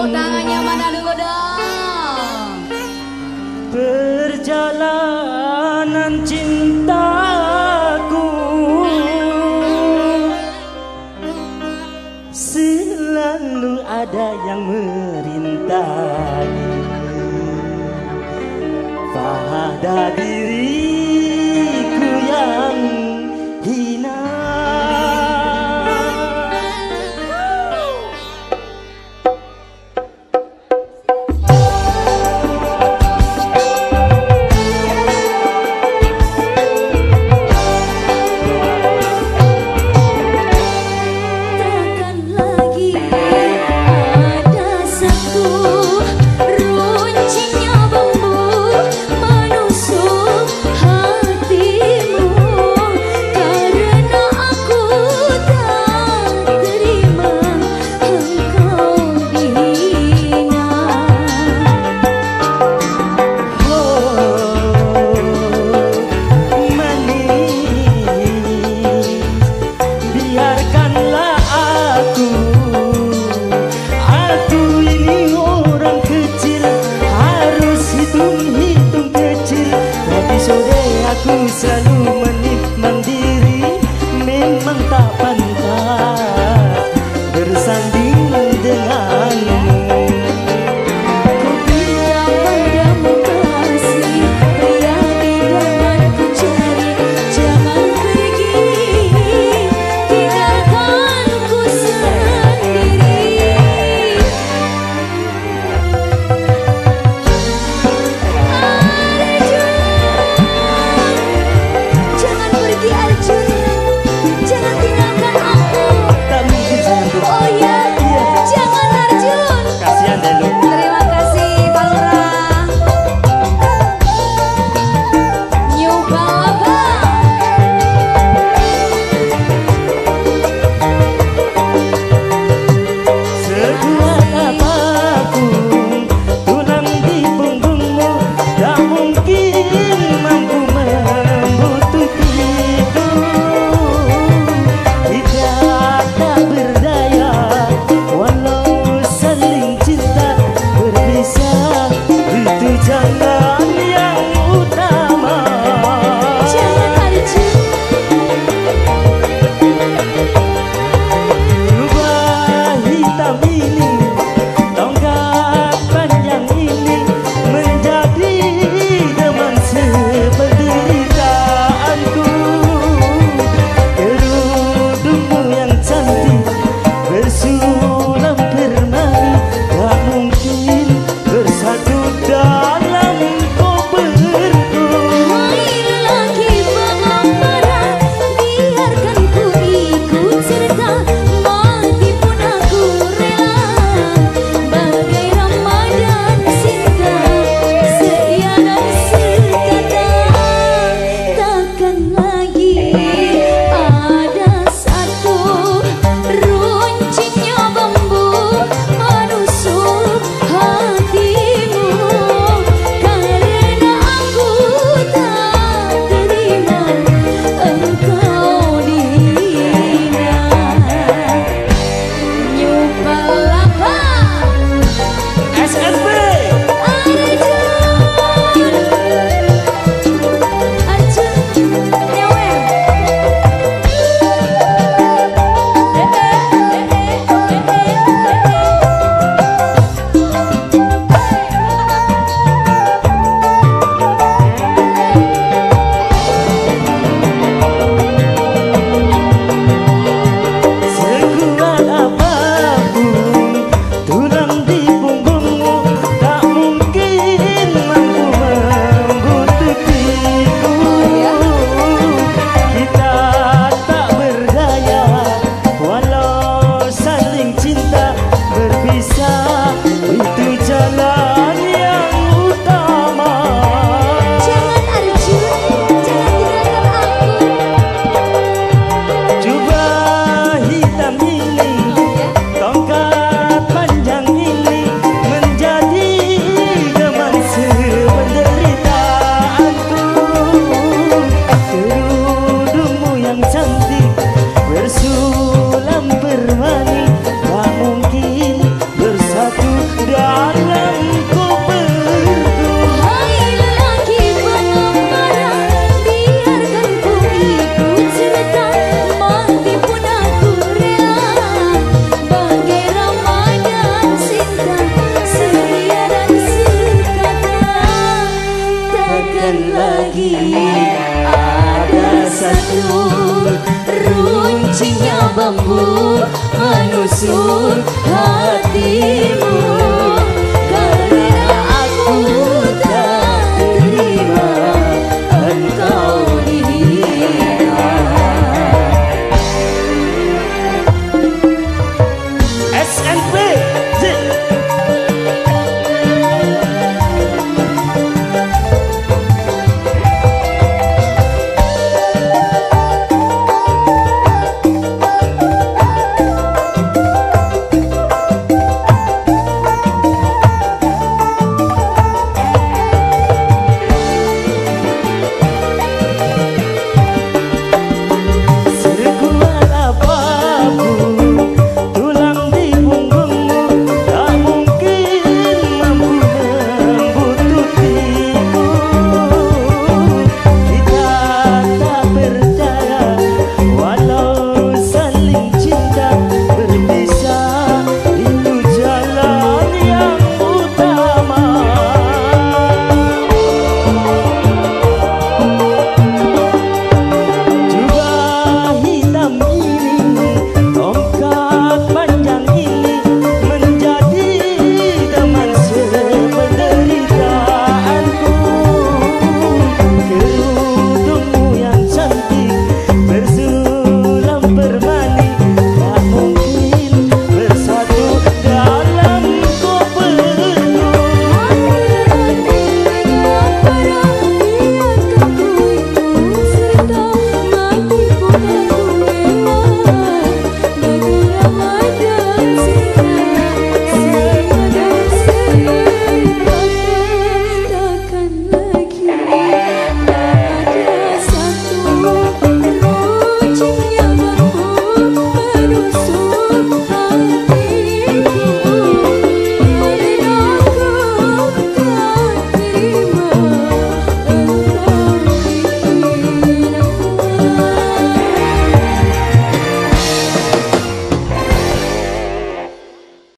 Tepuk tangannya mana dulu dong. Perjalanan cintaku selalu ada yang merintangi. Fahadadi lembut menusuk hatimu